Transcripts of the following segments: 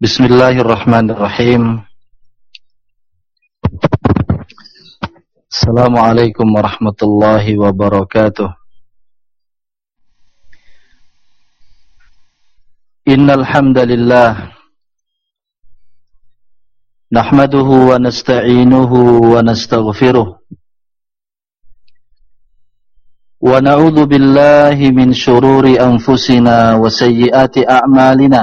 بسم الله الرحمن الرحيم السلام عليكم ورحمة الله وبركاته إن الحمد لله نحمده ونستعينه ونستغفره ونعوذ بالله من شرور أنفسنا وسيئات أعمالنا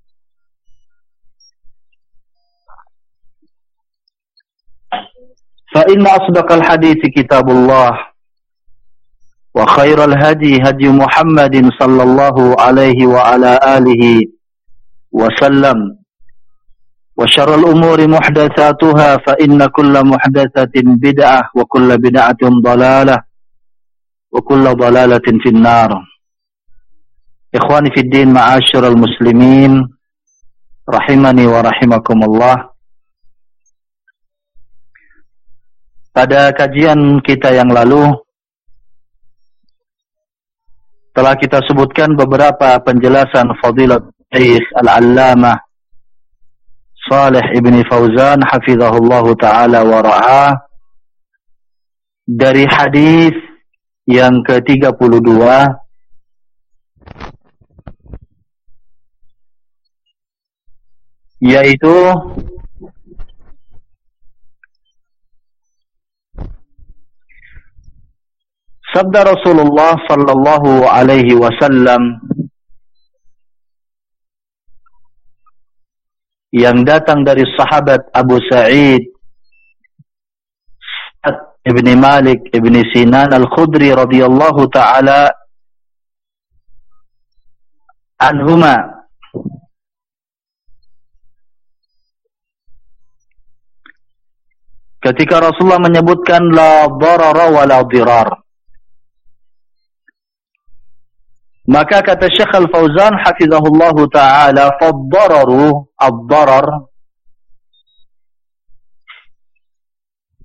فإن أصدق الحديث كتاب الله وخير الهدي هدي محمد صلى الله عليه وعلى آله وسلم وشر الأمور محدثاتها فإن كل محدثة بدعة وكل بدعة ضلالة وكل ضلالة في النار. إخواني في الدين معاشر المسلمين رحمني ورحمكم الله. Pada kajian kita yang lalu telah kita sebutkan beberapa penjelasan Fadilat Syekh Al-Allamah Salih Ibn Fauzan hafizahullah taala wa ra'ah dari hadis yang ke-32. Yaitu Sabda Rasulullah sallallahu alaihi wasallam yang datang dari sahabat Abu Sa'id Ibn Malik Ibn Sinan Al-Khudri radhiyallahu taala anhuma. Ketika Rasulullah menyebutkan la darara wa la dirar Maka kata Syekh Al-Fauzan hafizahullah taala fad-dararu ad-darar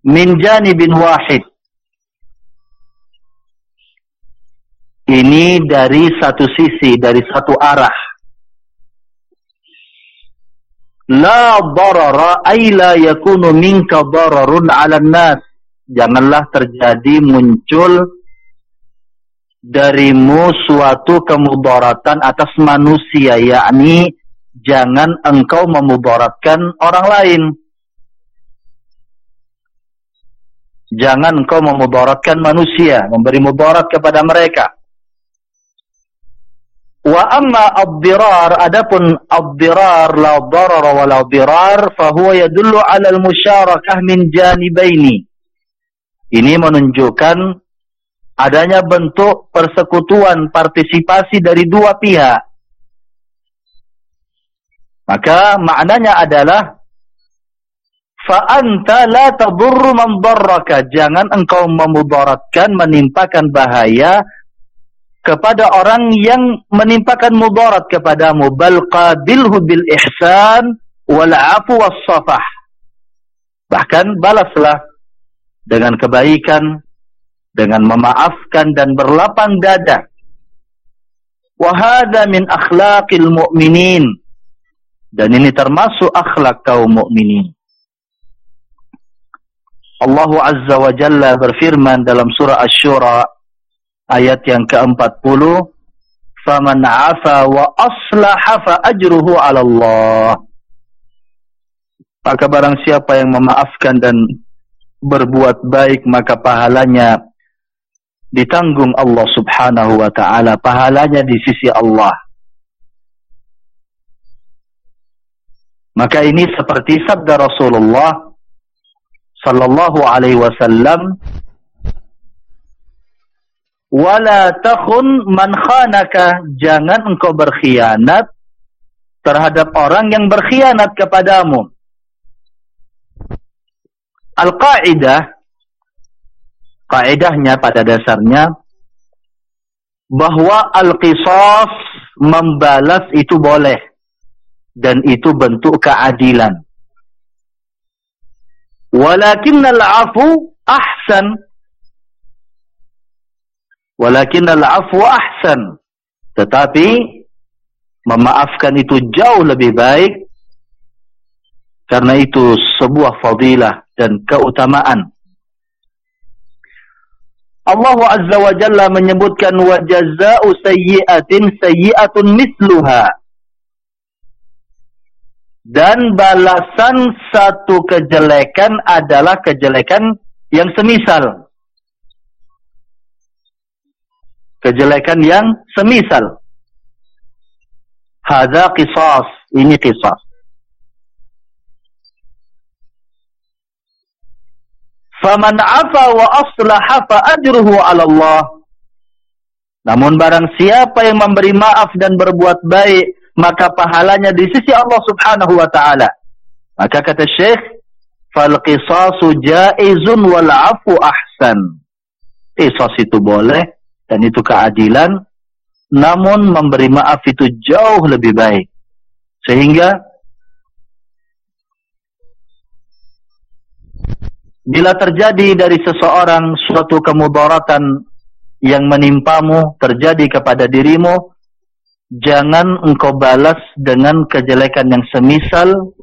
min janibin wahid. Ini dari satu sisi, dari satu arah. La darara ay la yakunu minka dararun 'ala an-nas. Janganlah terjadi muncul darimu suatu kemudaratan atas manusia yakni jangan engkau memudaratkan orang lain. Jangan engkau memudaratkan manusia memberi mudarat kepada mereka. Wa amma ad-dirar adapun ad-dirar la darar wa la dirar fa huwa yadullu ala al-musyarakah min janibaini. Ini menunjukkan adanya bentuk persekutuan partisipasi dari dua pihak. Maka maknanya adalah fa anta la tadurru man darraka. Jangan engkau memudaratkan menimpakan bahaya kepada orang yang menimpakan mudarat kepadamu. Bal qabilhu bil ihsan wal afu was safah. Bahkan balaslah dengan kebaikan, dengan memaafkan dan berlapang dada. Wahada min akhlaqil mu'minin. Dan ini termasuk akhlak kaum mukminin. Allah Azza wa Jalla berfirman dalam surah Asy-Syura ayat yang ke-40, "Faman 'afa wa aslaha fa ajruhu 'ala Allah." Maka barang siapa yang memaafkan dan berbuat baik maka pahalanya ditanggung Allah Subhanahu wa taala, pahalanya di sisi Allah. Maka ini seperti sabda Rasulullah sallallahu alaihi wasallam wala takhun man khanaka jangan engkau berkhianat terhadap orang yang berkhianat kepadamu al-qaidah kaidahnya pada dasarnya bahwa al-qisas membalas itu boleh dan itu bentuk keadilan. Walakin al-afu ahsan. Walakin al-afu ahsan. Tetapi memaafkan itu jauh lebih baik karena itu sebuah fadilah dan keutamaan. Allah Azza wa Jalla menyebutkan wa jazaa'u sayyi'atin sayyi'atun misluha dan balasan satu kejelekan adalah kejelekan yang semisal. Kejelekan yang semisal. Hadza qisas, ini qisas. Faman afa wa aslaha fa ajruhu 'ala Allah. Namun barang siapa yang memberi maaf dan berbuat baik maka pahalanya di sisi Allah Subhanahu wa taala. Maka kata Syekh, "Fal qisasu jaizun wal 'afu ahsan." Qisas itu boleh dan itu keadilan, namun memberi maaf itu jauh lebih baik. Sehingga bila terjadi dari seseorang suatu kemudaratan yang menimpamu terjadi kepada dirimu, jangan engkau balas dengan kejelekan yang semisal.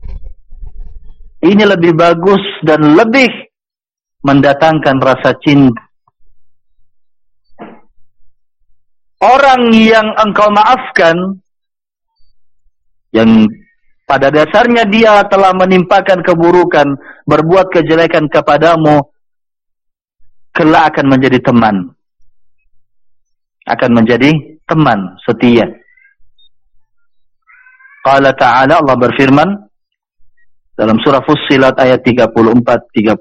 Ini lebih bagus dan lebih mendatangkan rasa cinta. Orang yang engkau maafkan yang pada dasarnya dia telah menimpakan keburukan berbuat kejelekan kepadamu kelak akan menjadi teman. Akan menjadi teman setia. Qala ta'ala Allah berfirman dalam surah Fussilat ayat 34-35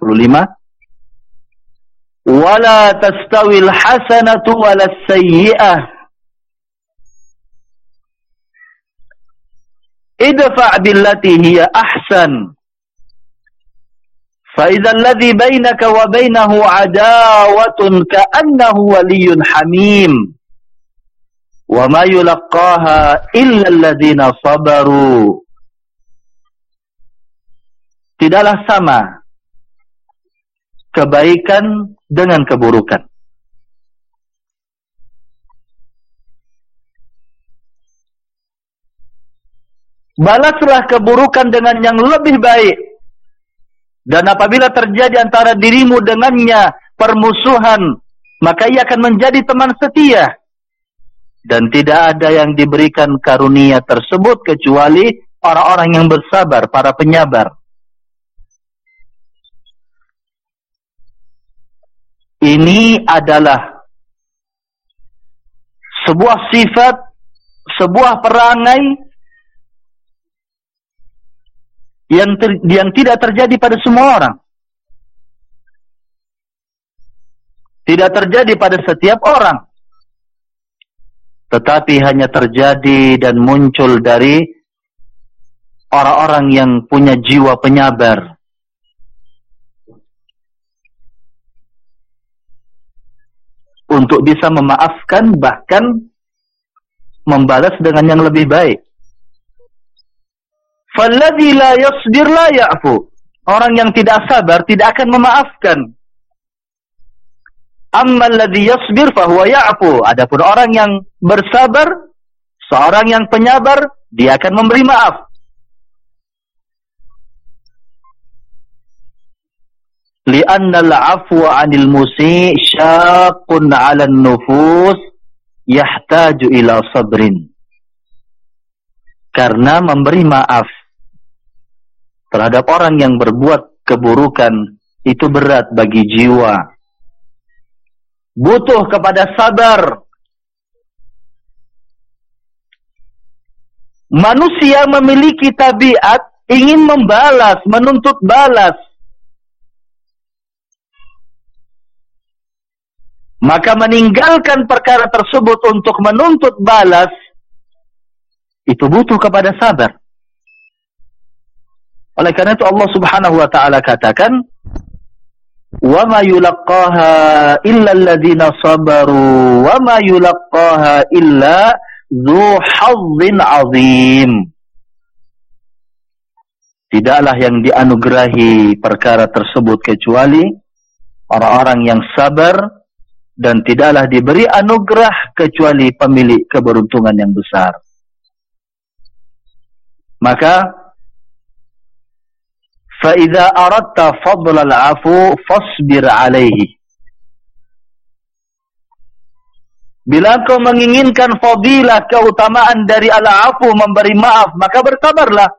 Wala tastawil hasanatu wala sayyi'ah idfa' billati hiya ahsan. Fa idza alladhi bainaka wa bainahu adawatun ka'annahu waliyyun hamim. Wa ma yulaqqaha illa alladhina sabaru. Tidaklah sama kebaikan dengan keburukan. Balaslah keburukan dengan yang lebih baik dan apabila terjadi antara dirimu dengannya permusuhan maka ia akan menjadi teman setia dan tidak ada yang diberikan karunia tersebut kecuali orang-orang yang bersabar, para penyabar. Ini adalah sebuah sifat, sebuah perangai yang ter, yang tidak terjadi pada semua orang. Tidak terjadi pada setiap orang tetapi hanya terjadi dan muncul dari orang-orang yang punya jiwa penyabar. Untuk bisa memaafkan bahkan membalas dengan yang lebih baik. Falladhi la yasbir la ya'fu. Orang yang tidak sabar tidak akan memaafkan. Amma alladhi yasbir fahuwa ya'fu. Adapun orang yang bersabar, seorang yang penyabar, dia akan memberi maaf. Lianna al-'afwa 'anil musi' syaqqun 'ala an-nufus yahtaju ila sabrin. Karena memberi maaf terhadap orang yang berbuat keburukan itu berat bagi jiwa. Butuh kepada sabar. Manusia memiliki tabiat ingin membalas, menuntut balas. Maka meninggalkan perkara tersebut untuk menuntut balas, itu butuh kepada sabar. Oleh karena itu Allah Subhanahu wa taala katakan wa ma yulqaha illa alladhina sabaru wa ma yulqaha illa dzu hazzin azim Tidaklah yang dianugerahi perkara tersebut kecuali orang-orang yang sabar dan tidaklah diberi anugerah kecuali pemilik keberuntungan yang besar. Maka فَإِذَا أَرَدْتَ فَضْلَ الْعَفُو فَاصْبِرْ عَلَيْهِ Bila kau menginginkan fadilah keutamaan dari al-afu memberi maaf, maka bersabarlah.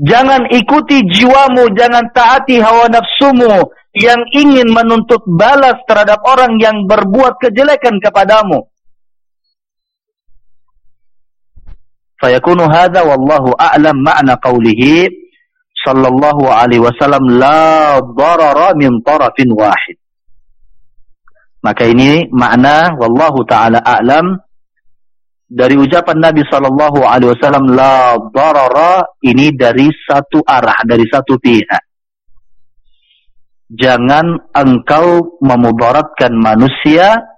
Jangan ikuti jiwamu, jangan taati hawa nafsumu yang ingin menuntut balas terhadap orang yang berbuat kejelekan kepadamu. Fayakunu hadha wallahu a'lam ma'na qawlihi sallallahu alaihi wasallam la darara min tarafin wahid. Maka ini makna wallahu taala a'lam dari ucapan Nabi sallallahu alaihi wasallam la darara ini dari satu arah dari satu pihak. Jangan engkau memudaratkan manusia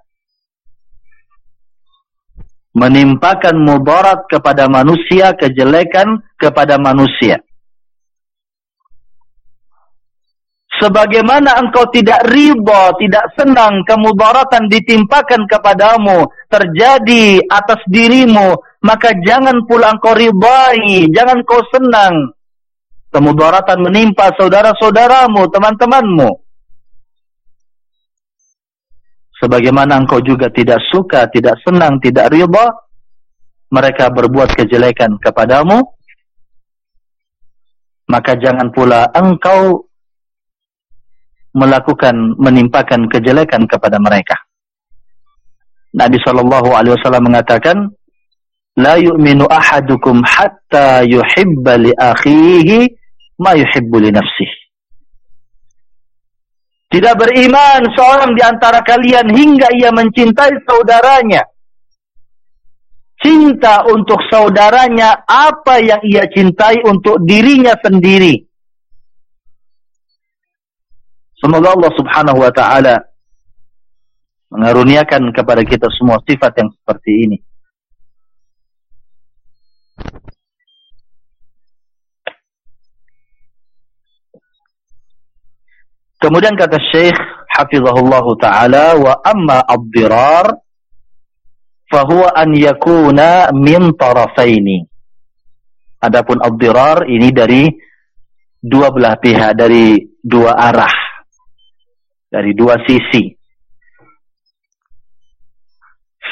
menimpakan mudarat kepada manusia, kejelekan kepada manusia. Sebagaimana engkau tidak riba, tidak senang kemudaratan ditimpakan kepadamu, terjadi atas dirimu, maka jangan pula engkau ribai, jangan kau senang kemudaratan menimpa saudara-saudaramu, teman-temanmu. Sebagaimana engkau juga tidak suka, tidak senang, tidak riba mereka berbuat kejelekan kepadamu. Maka jangan pula engkau melakukan menimpakan kejelekan kepada mereka. Nabi wasallam mengatakan ahadukum hatta yuhibba li akhihi ma yuhibbu li nafsihi tidak beriman seorang di antara kalian hingga ia mencintai saudaranya. Cinta untuk saudaranya apa yang ia cintai untuk dirinya sendiri. Semoga Allah subhanahu wa ta'ala mengaruniakan kepada kita semua sifat yang seperti ini. Kemudian kata Syekh hafizahullah taala wa amma ad-dirar fa huwa an yakuna min tarafaini. Adapun ad-dirar ini dari dua belah pihak dari dua arah. Dari dua sisi.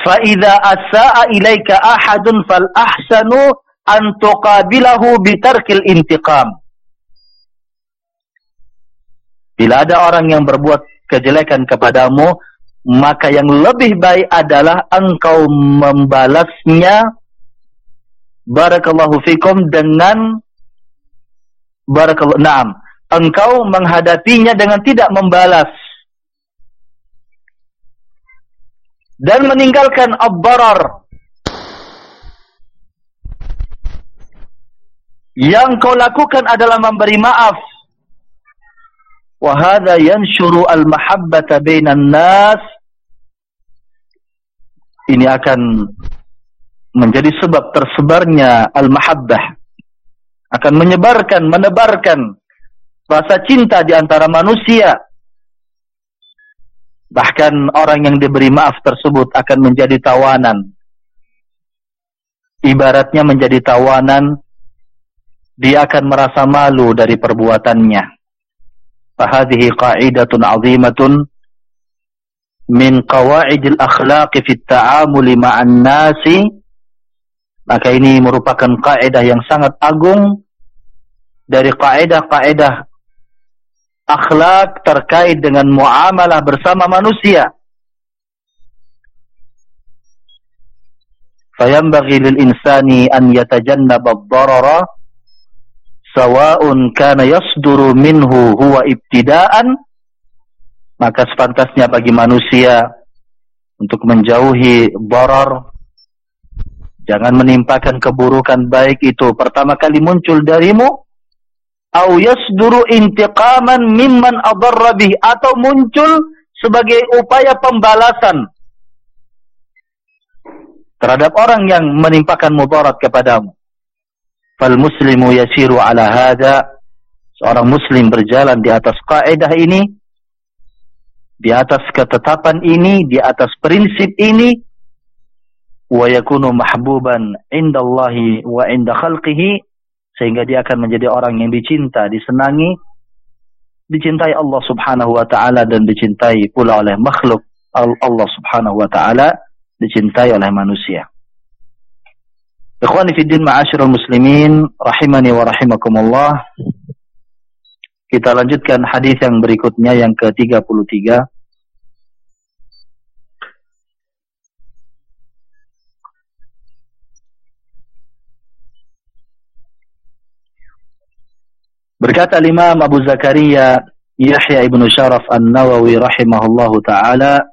Fa idza asaa ilaika ahadun fal ahsanu an tuqabilahu bi tarkil intiqam. Bila ada orang yang berbuat kejelekan kepadamu, maka yang lebih baik adalah engkau membalasnya. Barakallahu fikum dengan barakallahu na'am. Engkau menghadapinya dengan tidak membalas. Dan meninggalkan abbarar yang kau lakukan adalah memberi maaf wahada yanshuru al-mahabbata bainan nas ini akan menjadi sebab tersebarnya al-mahabbah. Akan menyebarkan menebarkan rasa cinta di antara manusia. Bahkan orang yang diberi maaf tersebut akan menjadi tawanan. Ibaratnya menjadi tawanan dia akan merasa malu dari perbuatannya. Fahadihi qa'idatun azimatun min qawa'idil akhlaqi fit ta'amuli ma'an nasi maka ini merupakan kaidah yang sangat agung dari kaidah-kaidah akhlak terkait dengan muamalah bersama manusia. Fayambaghi lil insani an yatajannaba ad-darara sawa'un kana yasduru minhu huwa ibtida'an maka sepantasnya bagi manusia untuk menjauhi darar Jangan menimpakan keburukan baik itu pertama kali muncul darimu au yasduru intiqaman mimman adarra bih atau muncul sebagai upaya pembalasan terhadap orang yang menimpakan mudarat kepadamu. Fal muslimu yasiru ala hada seorang muslim berjalan di atas kaidah ini di atas ketetapan ini di atas prinsip ini wa yakunu mahbuban indallahi wa inda khalqihi sehingga dia akan menjadi orang yang dicinta, disenangi, dicintai Allah Subhanahu wa taala dan dicintai pula oleh makhluk Allah Subhanahu wa taala, dicintai oleh manusia. Ikhwani fi din ma'asyiral muslimin rahimani wa rahimakumullah. Kita lanjutkan hadis yang berikutnya yang ke-33. Berkata Imam Abu Zakaria Yahya ibn Sharaf An-Nawawi rahimahullahu taala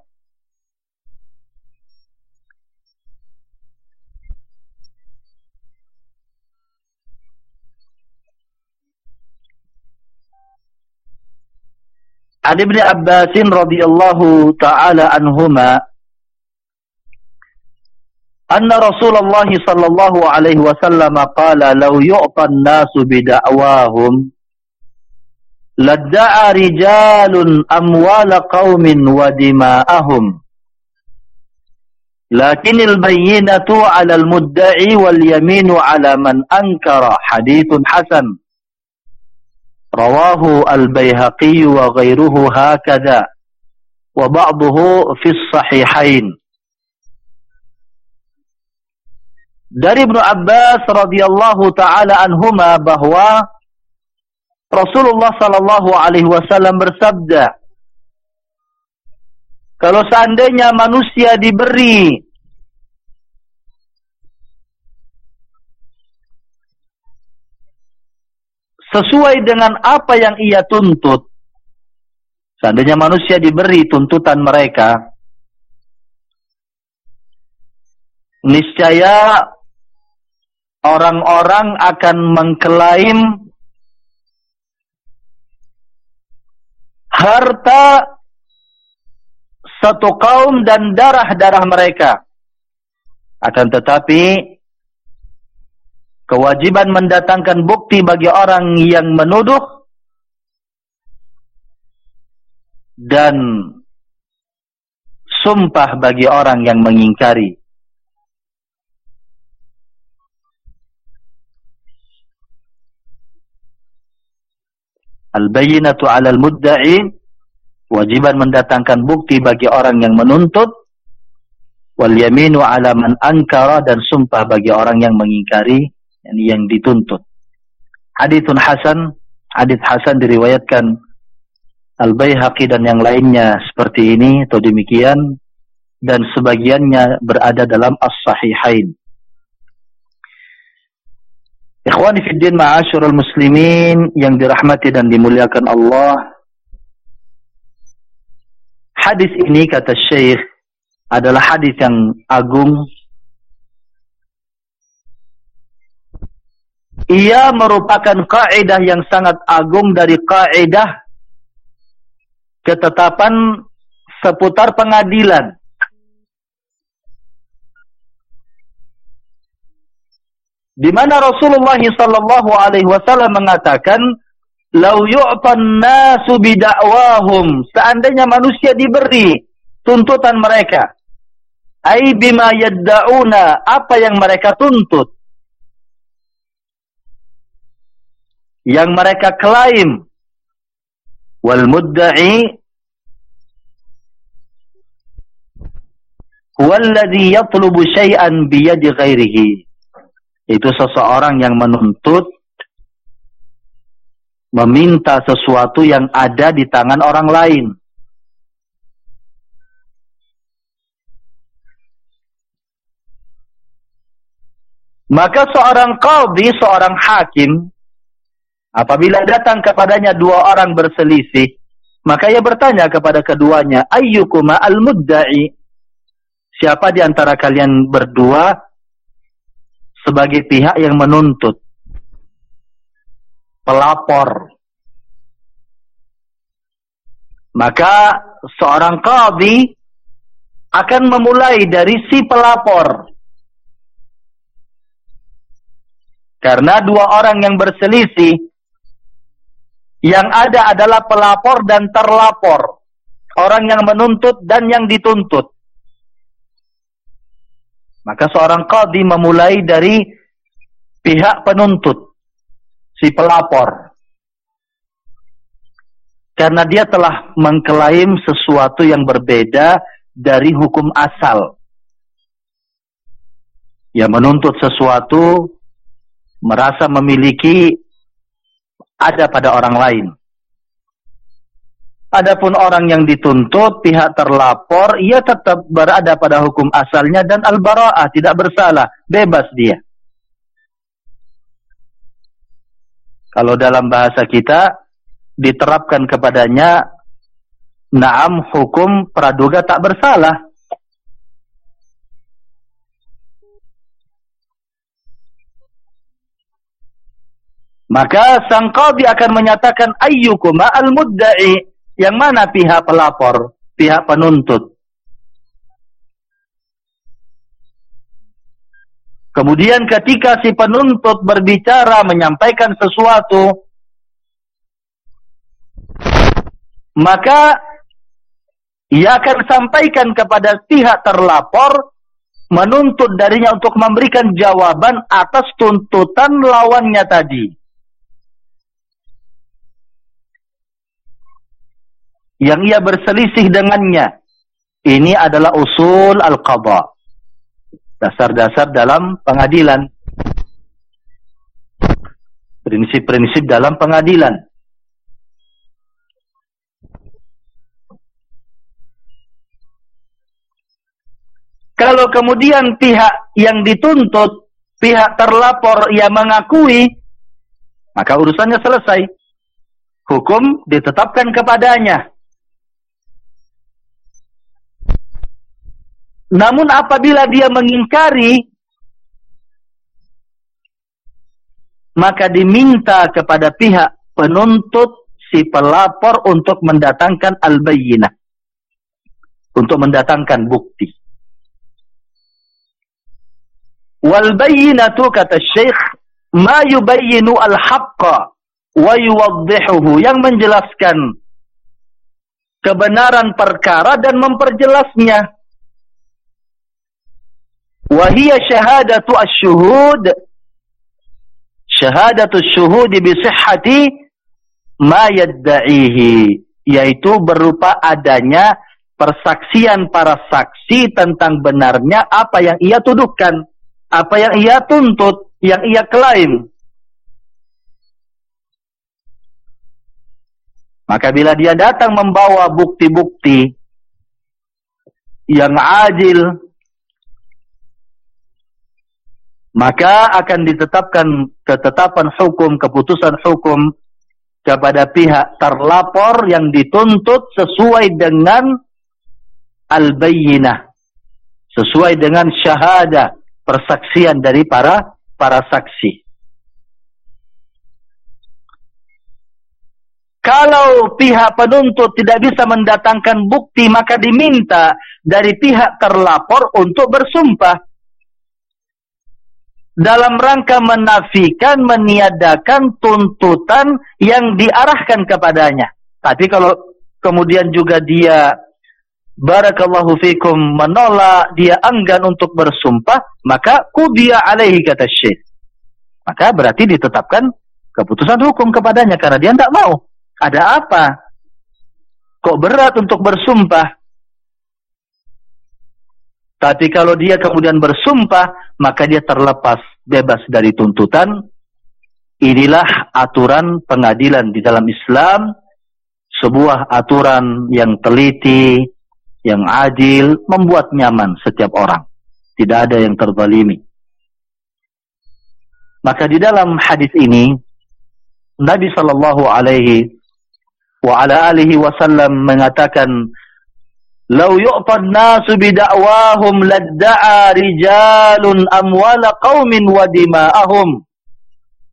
An Ibn Abbas radhiyallahu taala anhuma anna Rasulullah sallallahu alaihi wasallam qala law yu'ta an-nasu bid'awahum لدعى رجال أموال قوم ودماءهم لكن البينة على المدعي واليمين على من أنكر حديث حسن رواه البيهقي وغيره هكذا وبعضه في الصحيحين dari Ibnu Abbas radhiyallahu taala anhuma bahwa Rasulullah sallallahu alaihi wasallam bersabda Kalau seandainya manusia diberi sesuai dengan apa yang ia tuntut seandainya manusia diberi tuntutan mereka niscaya orang-orang akan mengklaim harta satu kaum dan darah-darah mereka. Akan tetapi, kewajiban mendatangkan bukti bagi orang yang menuduh dan sumpah bagi orang yang mengingkari. Al-bayyinatu 'ala al-mudda'i wajiban mendatangkan bukti bagi orang yang menuntut wal yaminu 'ala man ankara dan sumpah bagi orang yang mengingkari yang, yang dituntut. Haditsun hasan, hadits hasan diriwayatkan Al-Baihaqi dan yang lainnya seperti ini atau demikian dan sebagiannya berada dalam As-Sahihain. Ikhwani fi din ma'asyurul muslimin yang dirahmati dan dimuliakan Allah. Hadis ini kata Syekh adalah hadis yang agung. Ia merupakan kaidah yang sangat agung dari kaidah ketetapan seputar pengadilan. di mana Rasulullah sallallahu alaihi wasallam mengatakan lau yu'tan nasu bid'awahum seandainya manusia diberi tuntutan mereka ai bima yad'una apa yang mereka tuntut yang mereka klaim wal mudda'i huwa alladhi yatlubu shay'an bi yadi ghairihi itu seseorang yang menuntut meminta sesuatu yang ada di tangan orang lain. Maka seorang qadhi, seorang hakim, apabila datang kepadanya dua orang berselisih, maka ia bertanya kepada keduanya, ayyukuma al-mudda'i? Siapa di antara kalian berdua sebagai pihak yang menuntut? Pelapor. Maka seorang qadhi akan memulai dari si pelapor. Karena dua orang yang berselisih yang ada adalah pelapor dan terlapor orang yang menuntut dan yang dituntut maka seorang qadhi memulai dari pihak penuntut, si pelapor. Karena dia telah mengklaim sesuatu yang berbeda dari hukum asal. Ya menuntut sesuatu, merasa memiliki ada pada orang lain. Adapun orang yang dituntut, pihak terlapor, ia tetap berada pada hukum asalnya dan al-bara'ah, tidak bersalah, bebas dia. Kalau dalam bahasa kita, diterapkan kepadanya, naam hukum praduga tak bersalah. Maka sang qadi akan menyatakan ayyukuma al-mudda'i yang mana pihak pelapor, pihak penuntut? Kemudian ketika si penuntut berbicara menyampaikan sesuatu, maka ia akan sampaikan kepada pihak terlapor menuntut darinya untuk memberikan jawaban atas tuntutan lawannya tadi. Yang ia berselisih dengannya. Ini adalah usul al-qadha. Dasar-dasar dalam pengadilan. Prinsip-prinsip dalam pengadilan. Kalau kemudian pihak yang dituntut, pihak terlapor yang mengakui, maka urusannya selesai. Hukum ditetapkan kepadanya. Namun apabila dia mengingkari, maka diminta kepada pihak penuntut si pelapor untuk mendatangkan al-bayyinah. Untuk mendatangkan bukti. Wal-bayyinatu kata syekh, ma yubayyinu al-haqqa wa yuwaddihuhu. Yang menjelaskan kebenaran perkara dan memperjelasnya. وهي شهادة الشهود شهادة الشهود بصحة ما يدعيه yaitu berupa adanya persaksian para saksi tentang benarnya apa yang ia tuduhkan apa yang ia tuntut yang ia klaim maka bila dia datang membawa bukti-bukti yang adil maka akan ditetapkan ketetapan hukum, keputusan hukum kepada pihak terlapor yang dituntut sesuai dengan al-bayyinah. Sesuai dengan syahadah, persaksian dari para para saksi. Kalau pihak penuntut tidak bisa mendatangkan bukti, maka diminta dari pihak terlapor untuk bersumpah dalam rangka menafikan, meniadakan tuntutan yang diarahkan kepadanya. Tapi kalau kemudian juga dia barakallahu fikum menolak, dia enggan untuk bersumpah, maka kubiya alaihi kata syekh. Maka berarti ditetapkan keputusan hukum kepadanya karena dia tidak mau. Ada apa? Kok berat untuk bersumpah? Tapi kalau dia kemudian bersumpah, maka dia terlepas bebas dari tuntutan. Inilah aturan pengadilan di dalam Islam. Sebuah aturan yang teliti, yang adil, membuat nyaman setiap orang. Tidak ada yang terzalimi. Maka di dalam hadis ini, Nabi sallallahu alaihi wasallam mengatakan Lau yu'tad nasu bida'wahum ladda'a rijalun amwala qawmin wa dima'ahum.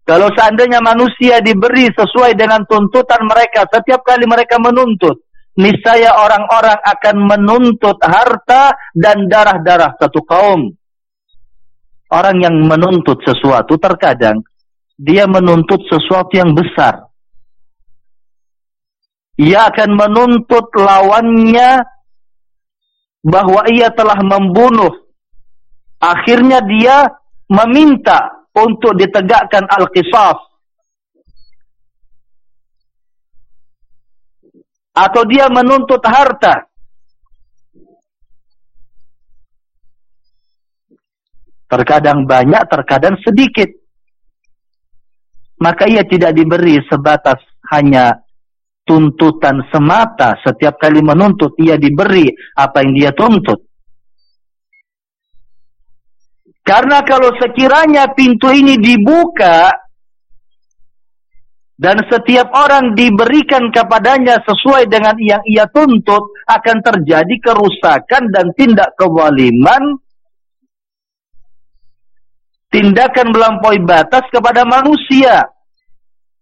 Kalau seandainya manusia diberi sesuai dengan tuntutan mereka setiap kali mereka menuntut. Niscaya orang-orang akan menuntut harta dan darah-darah satu kaum. Orang yang menuntut sesuatu terkadang dia menuntut sesuatu yang besar. Ia akan menuntut lawannya bahwa ia telah membunuh. Akhirnya dia meminta untuk ditegakkan al-qisas. Atau dia menuntut harta. Terkadang banyak, terkadang sedikit. Maka ia tidak diberi sebatas hanya tuntutan semata. Setiap kali menuntut ia diberi apa yang dia tuntut. Karena kalau sekiranya pintu ini dibuka dan setiap orang diberikan kepadanya sesuai dengan yang ia tuntut akan terjadi kerusakan dan tindak kewaliman tindakan melampaui batas kepada manusia.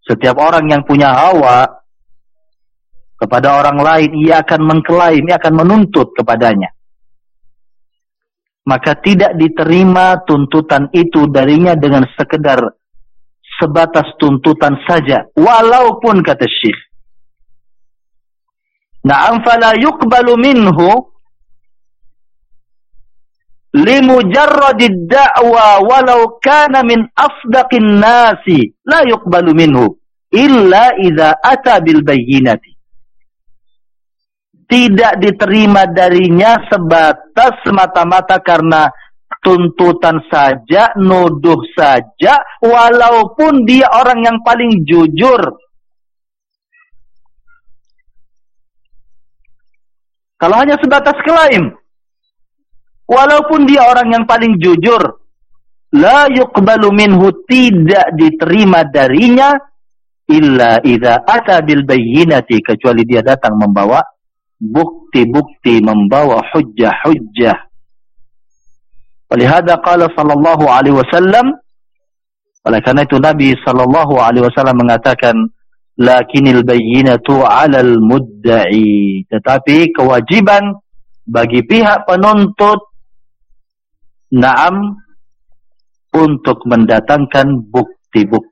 Setiap orang yang punya hawa kepada orang lain, ia akan mengklaim, ia akan menuntut kepadanya. Maka tidak diterima tuntutan itu darinya dengan sekedar sebatas tuntutan saja. Walaupun kata syekh. Na'am fala yuqbalu minhu limujarradid da'wa walau kana min afdaqin nasi la yuqbalu minhu illa idza ata bil bayyinati tidak diterima darinya sebatas semata-mata karena tuntutan saja, nuduh saja, walaupun dia orang yang paling jujur. Kalau hanya sebatas klaim, walaupun dia orang yang paling jujur, la yuqbalu minhu tidak diterima darinya, illa idha ata bil bayyinati, kecuali dia datang membawa bukti-bukti membawa hujjah-hujjah. Walihada qala sallallahu alaihi wasallam oleh karena itu Nabi sallallahu alaihi wasallam mengatakan lakinil bayyinatu 'alal mudda'i tetapi kewajiban bagi pihak penuntut na'am untuk mendatangkan bukti-bukti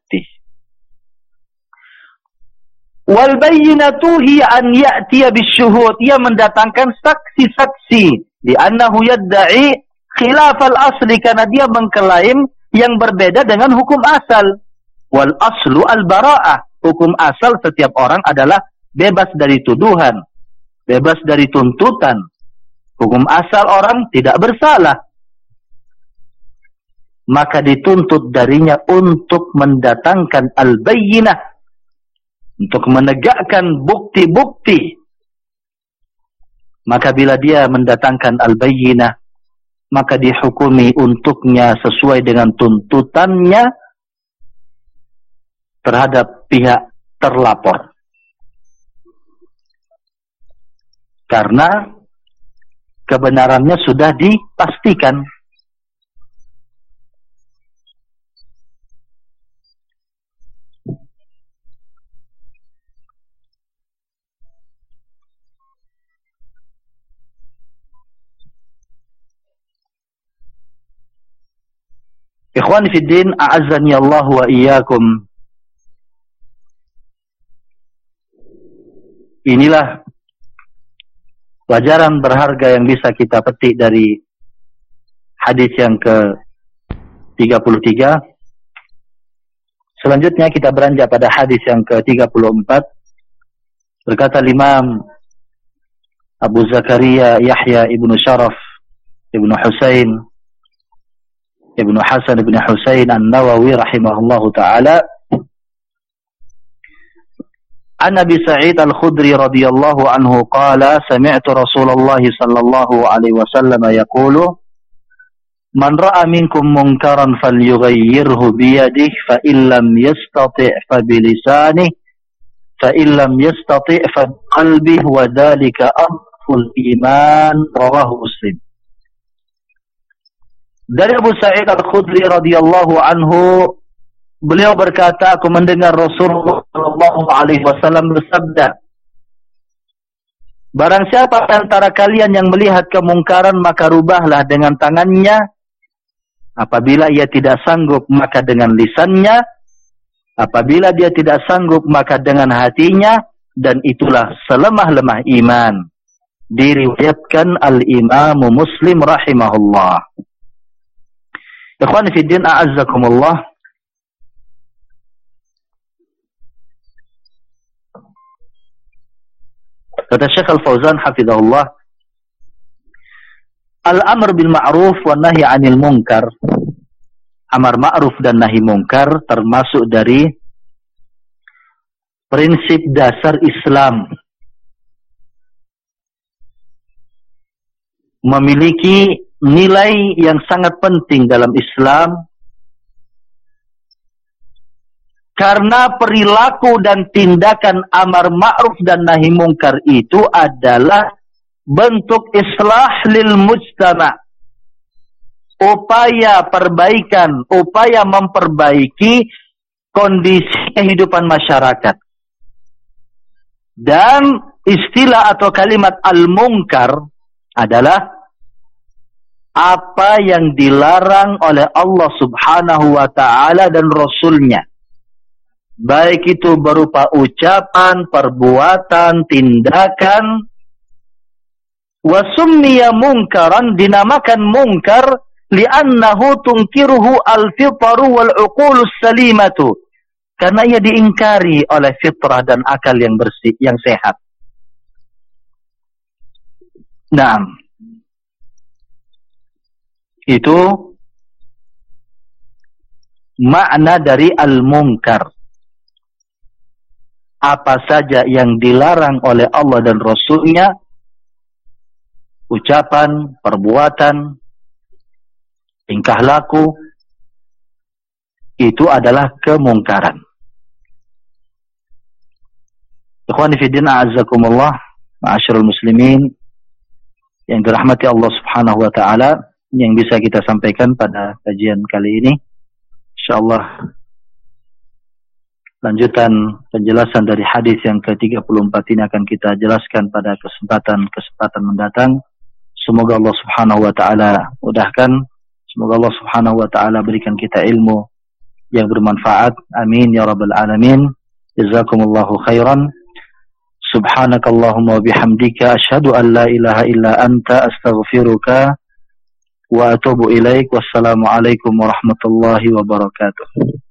Wal bayyinatu hiya an ya'tiya bisyuhud. Ia mendatangkan saksi-saksi. Di annahu yadda'i khilaf al-asli. Karena dia mengklaim yang berbeda dengan hukum asal. Wal aslu al-bara'ah. Hukum asal setiap orang adalah bebas dari tuduhan. Bebas dari tuntutan. Hukum asal orang tidak bersalah. Maka dituntut darinya untuk mendatangkan al-bayyinah untuk menegakkan bukti-bukti. Maka bila dia mendatangkan al-bayyinah maka dihukumi untuknya sesuai dengan tuntutannya terhadap pihak terlapor. Karena kebenarannya sudah dipastikan Ikhwan fi din, a'azzani Allah wa iyyakum. Inilah pelajaran berharga yang bisa kita petik dari hadis yang ke 33. Selanjutnya kita beranjak pada hadis yang ke 34. Berkata Imam Abu Zakaria Yahya ibnu Sharaf ibnu Husain ibnu Hasan ibnu Husain An-Nawawi rahimahullahu taala An Nabi Sa'id Al-Khudri radhiyallahu anhu qala sami'tu Rasulullah sallallahu alaihi wasallam yaqulu Man ra'a minkum munkaran falyughayyirhu bi yadihi fa illam yastati' fa bi lisanihi fa illam yastati' fa bi qalbihi wa dhalika aful iman rawahu Muslim Dari Abu Sa'id Al-Khudri radhiyallahu anhu beliau berkata aku mendengar Rasulullah sallallahu alaihi wasallam bersabda Barang siapa antara kalian yang melihat kemungkaran maka rubahlah dengan tangannya. Apabila ia tidak sanggup maka dengan lisannya. Apabila dia tidak sanggup maka dengan hatinya. Dan itulah selemah-lemah iman diriwayatkan al-Imam Muslim rahimahullah Ikhwan fi din a'azzakumullah. Kata Syekh Al-Fauzan hafizahullah Al-amr bil ma'ruf wa nahi 'anil munkar. Amar ma'ruf dan nahi munkar termasuk dari prinsip dasar Islam. Memiliki nilai yang sangat penting dalam Islam Karena perilaku dan tindakan amar ma'ruf dan nahi mungkar itu adalah bentuk islah lil mujtama. Upaya perbaikan, upaya memperbaiki kondisi kehidupan masyarakat. Dan istilah atau kalimat al-mungkar adalah apa yang dilarang oleh Allah subhanahu wa ta'ala dan Rasulnya. Baik itu berupa ucapan, perbuatan, tindakan. Wa summiya munkaran dinamakan munkar li'annahu tunkiruhu al-fitru wal-uqulus salimatu. Karena ia diingkari oleh fitrah dan akal yang bersih yang sehat. Nah itu makna dari al-munkar apa saja yang dilarang oleh Allah dan Rasulnya, ucapan, perbuatan, tingkah laku, itu adalah kemungkaran. Ikhwanifidin a'azzakumullah, ma'asyarul muslimin, yang dirahmati Allah subhanahu wa ta'ala, yang bisa kita sampaikan pada kajian kali ini. InsyaAllah lanjutan penjelasan dari hadis yang ke-34 ini akan kita jelaskan pada kesempatan-kesempatan mendatang. Semoga Allah Subhanahu wa taala mudahkan. Semoga Allah Subhanahu wa taala berikan kita ilmu yang bermanfaat. Amin ya rabbal alamin. Jazakumullahu khairan. Subhanakallahumma bihamdika asyhadu an la ilaha illa anta astaghfiruka wa atubu ilaik. Wassalamualaikum warahmatullahi wabarakatuh.